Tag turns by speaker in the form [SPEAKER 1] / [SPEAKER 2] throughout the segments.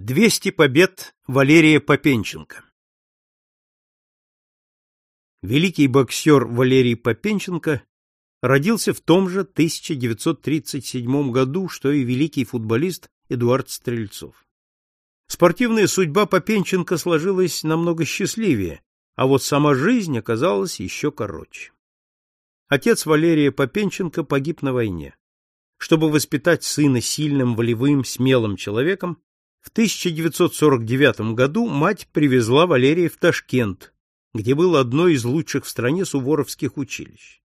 [SPEAKER 1] 200 побед Валерия Попенченко Великий боксер Валерий Попенченко родился в том же 1937 году, что и великий футболист Эдуард Стрельцов. Спортивная судьба Попенченко сложилась намного счастливее, а вот сама жизнь оказалась еще короче. Отец Валерия Попенченко погиб на войне. Чтобы воспитать сына сильным, волевым, смелым человеком, в 1949 году мать привезла Валерия в Ташкент, где было одно из лучших в стране суворовских училищ.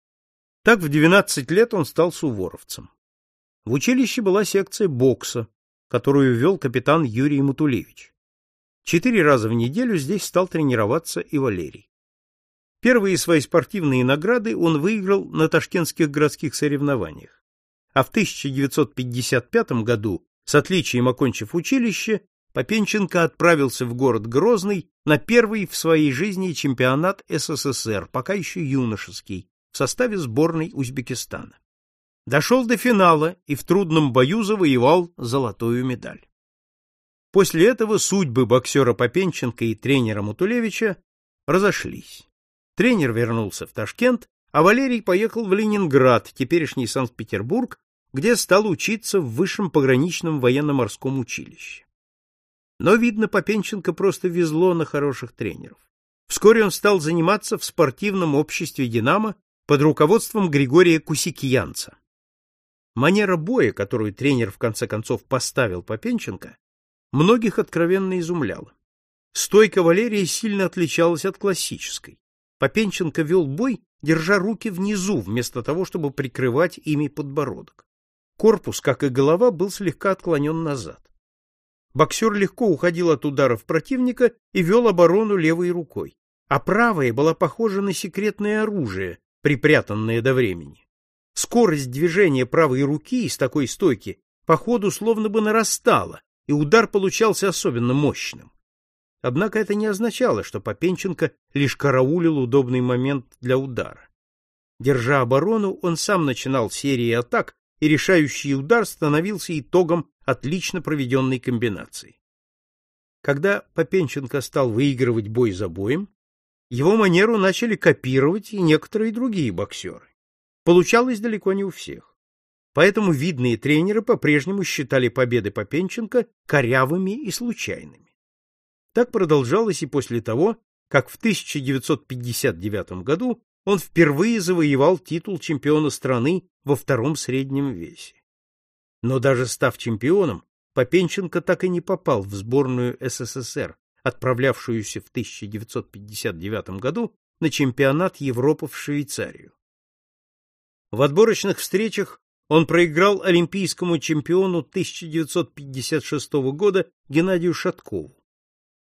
[SPEAKER 1] Так в 12 лет он стал суворовцем. В училище была секция бокса, которую вел капитан Юрий Мутулевич. Четыре раза в неделю здесь стал тренироваться и Валерий. Первые свои спортивные награды он выиграл на ташкентских городских соревнованиях. А в 1955 году с отличием окончив училище, Попенченко отправился в город Грозный на первый в своей жизни чемпионат СССР, пока еще юношеский, в составе сборной Узбекистана. Дошел до финала и в трудном бою завоевал золотую медаль. После этого судьбы боксера Попенченко и тренера Мутулевича разошлись. Тренер вернулся в Ташкент, а Валерий поехал в Ленинград, теперешний Санкт-Петербург, где стал учиться в высшем пограничном военно-морском училище. Но, видно, Попенченко просто везло на хороших тренеров. Вскоре он стал заниматься в спортивном обществе «Динамо» под руководством Григория Кусикиянца. Манера боя, которую тренер в конце концов поставил Попенченко, многих откровенно изумляла. Стойка Валерия сильно отличалась от классической. Попенченко вел бой, держа руки внизу, вместо того, чтобы прикрывать ими подбородок. Корпус, как и голова, был слегка отклонен назад. Боксер легко уходил от ударов противника и вел оборону левой рукой, а правая была похожа на секретное оружие, припрятанное до времени. Скорость движения правой руки из такой стойки по ходу словно бы нарастала, и удар получался особенно мощным. Однако это не означало, что Попенченко лишь караулил удобный момент для удара. Держа оборону, он сам начинал серии атак, и решающий удар становился итогом отлично проведенной комбинации. Когда Попенченко стал выигрывать бой за боем, его манеру начали копировать и некоторые другие боксеры. Получалось далеко не у всех. Поэтому видные тренеры по-прежнему считали победы Попенченко корявыми и случайными. Так продолжалось и после того, как в 1959 году он впервые завоевал титул чемпиона страны во втором среднем весе. Но даже став чемпионом, Попенченко так и не попал в сборную СССР, отправлявшуюся в 1959 году на чемпионат Европы в Швейцарию. В отборочных встречах он проиграл олимпийскому чемпиону 1956 года Геннадию Шаткову.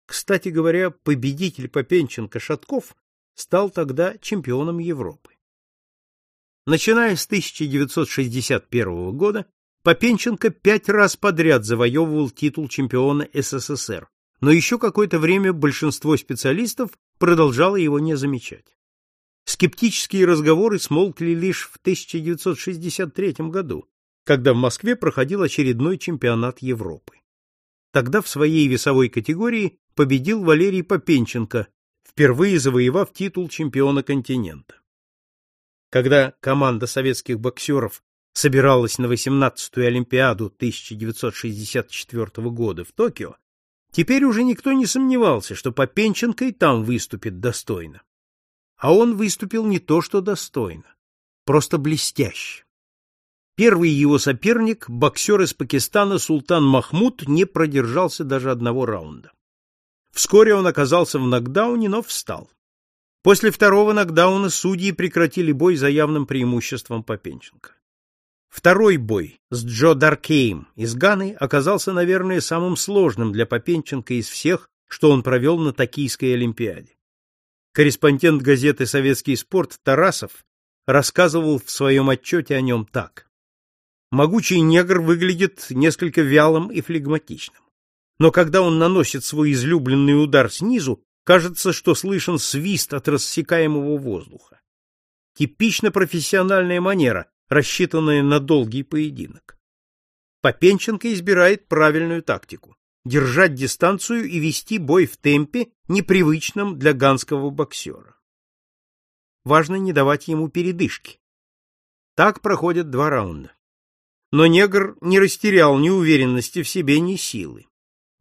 [SPEAKER 1] Кстати говоря, победитель Попенченко Шатков стал тогда чемпионом Европы. Начиная с 1961 года, Попенченко пять раз подряд завоевывал титул чемпиона СССР, но еще какое-то время большинство специалистов продолжало его не замечать. Скептические разговоры смолкли лишь в 1963 году, когда в Москве проходил очередной чемпионат Европы. Тогда в своей весовой категории победил Валерий Попенченко, впервые завоевав титул чемпиона континента. Когда команда советских боксеров собиралась на 18-ю Олимпиаду 1964 года в Токио, теперь уже никто не сомневался, что Попенченко и там выступит достойно. А он выступил не то что достойно, просто блестяще. Первый его соперник, боксер из Пакистана Султан Махмуд, не продержался даже одного раунда. Вскоре он оказался в нокдауне, но встал. После второго нокдауна судьи прекратили бой за явным преимуществом Попенченко. Второй бой с Джо Даркеем из Ганы оказался, наверное, самым сложным для Попенченко из всех, что он провел на Токийской Олимпиаде. Корреспондент газеты «Советский спорт» Тарасов рассказывал в своем отчете о нем так. Могучий негр выглядит несколько вялым и флегматичным. Но когда он наносит свой излюбленный удар снизу, кажется, что слышен свист от рассекаемого воздуха. Типично профессиональная манера, рассчитанная на долгий поединок. Попенченко избирает правильную тактику. держать дистанцию и вести бой в темпе, непривычном для ганского боксера. Важно не давать ему передышки. Так проходят два раунда. Но негр не растерял ни уверенности в себе, ни силы.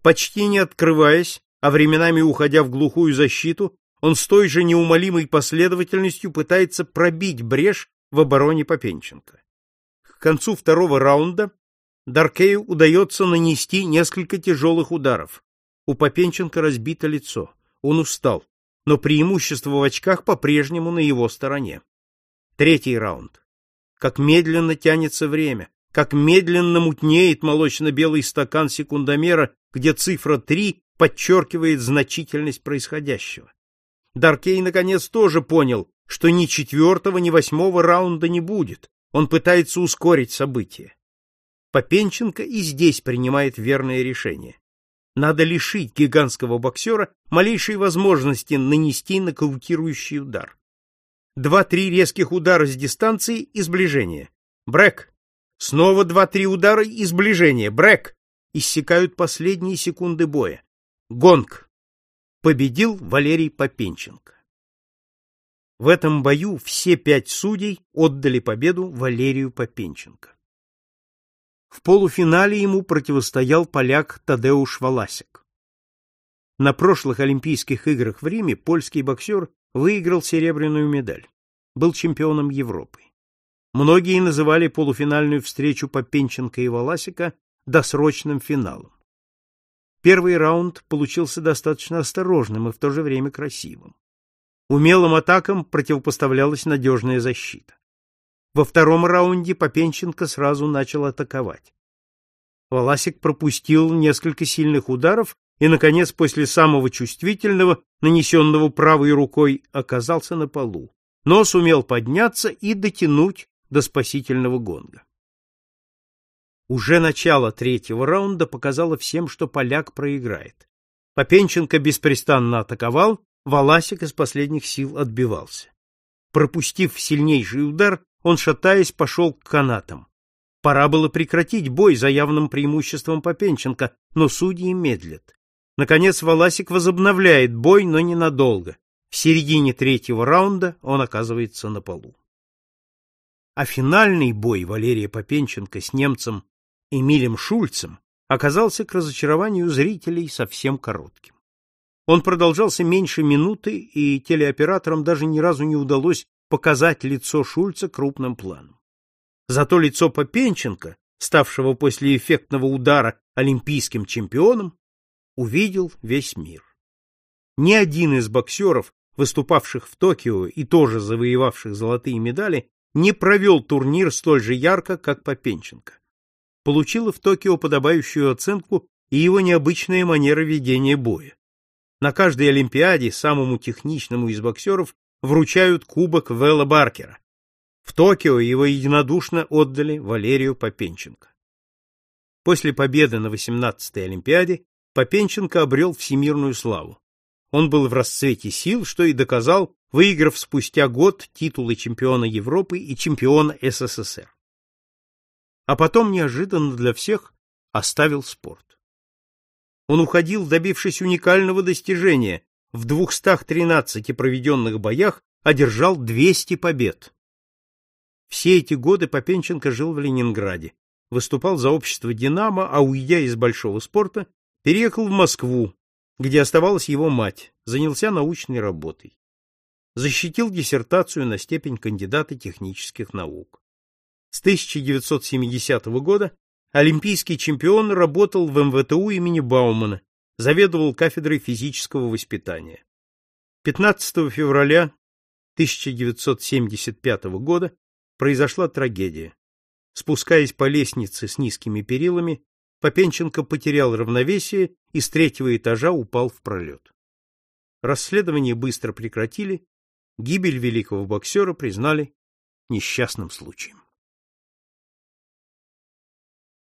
[SPEAKER 1] Почти не открываясь, а временами уходя в глухую защиту, он с той же неумолимой последовательностью пытается пробить брешь в обороне Попенченко. К концу второго раунда Даркею удается нанести несколько тяжелых ударов. У Попенченко разбито лицо. Он устал, но преимущество в очках по-прежнему на его стороне. Третий раунд. Как медленно тянется время, как медленно мутнеет молочно-белый стакан секундомера, где цифра 3 подчеркивает значительность происходящего. Даркей наконец тоже понял, что ни четвертого, ни восьмого раунда не будет. Он пытается ускорить события. Попенченко и здесь принимает верное решение. Надо лишить гигантского боксера малейшей возможности нанести нокаутирующий удар. Два-три резких удара с дистанции и сближения. Брэк. Снова два-три удара и сближения. Брэк. Иссякают последние секунды боя. Гонг. Победил Валерий Попенченко. В этом бою все пять судей отдали победу Валерию Попенченко. В полуфинале ему противостоял поляк Тадеуш Валасик. На прошлых Олимпийских играх в Риме польский боксер выиграл серебряную медаль, был чемпионом Европы. Многие называли полуфинальную встречу Попенченко и Валасика досрочным финалом. Первый раунд получился достаточно осторожным и в то же время красивым. Умелым атакам противопоставлялась надежная защита. Во втором раунде Попенченко сразу начал атаковать. Воласик пропустил несколько сильных ударов и, наконец, после самого чувствительного, нанесенного правой рукой, оказался на полу, но сумел подняться и дотянуть до спасительного гонга. Уже начало третьего раунда показало всем, что поляк проиграет. Попенченко беспрестанно атаковал, Воласик из последних сил отбивался. Пропустив сильнейший удар, он, шатаясь, пошел к канатам. Пора было прекратить бой за явным преимуществом Попенченко, но судьи медлят. Наконец Воласик возобновляет бой, но ненадолго. В середине третьего раунда он оказывается на полу. А финальный бой Валерия Попенченко с немцем Эмилем Шульцем оказался к разочарованию зрителей совсем коротким. Он продолжался меньше минуты, и телеоператорам даже ни разу не удалось показать лицо Шульца крупным планом. Зато лицо Попенченко, ставшего после эффектного удара олимпийским чемпионом, увидел весь мир. Ни один из боксеров, выступавших в Токио и тоже завоевавших золотые медали, не провел турнир столь же ярко, как Попенченко. Получила в Токио подобающую оценку и его необычная манера ведения боя. На каждой олимпиаде самому техничному из боксеров вручают кубок Вэлла Баркера. В Токио его единодушно отдали Валерию Попенченко. После победы на 18-й Олимпиаде Попенченко обрел всемирную славу. Он был в расцвете сил, что и доказал, выиграв спустя год титулы чемпиона Европы и чемпиона СССР. А потом неожиданно для всех оставил спорт. Он уходил, добившись уникального достижения, в 213 проведенных боях одержал 200 побед. Все эти годы Попенченко жил в Ленинграде, выступал за общество «Динамо», а уйдя из большого спорта, переехал в Москву, где оставалась его мать, занялся научной работой. Защитил диссертацию на степень кандидата технических наук. С 1970 года олимпийский чемпион работал в МВТУ имени Баумана, заведовал кафедрой физического воспитания. 15 февраля 1975 года произошла трагедия. Спускаясь по лестнице с низкими перилами, Попенченко потерял равновесие и с третьего этажа упал в пролет. Расследование быстро прекратили, гибель великого боксера признали несчастным случаем.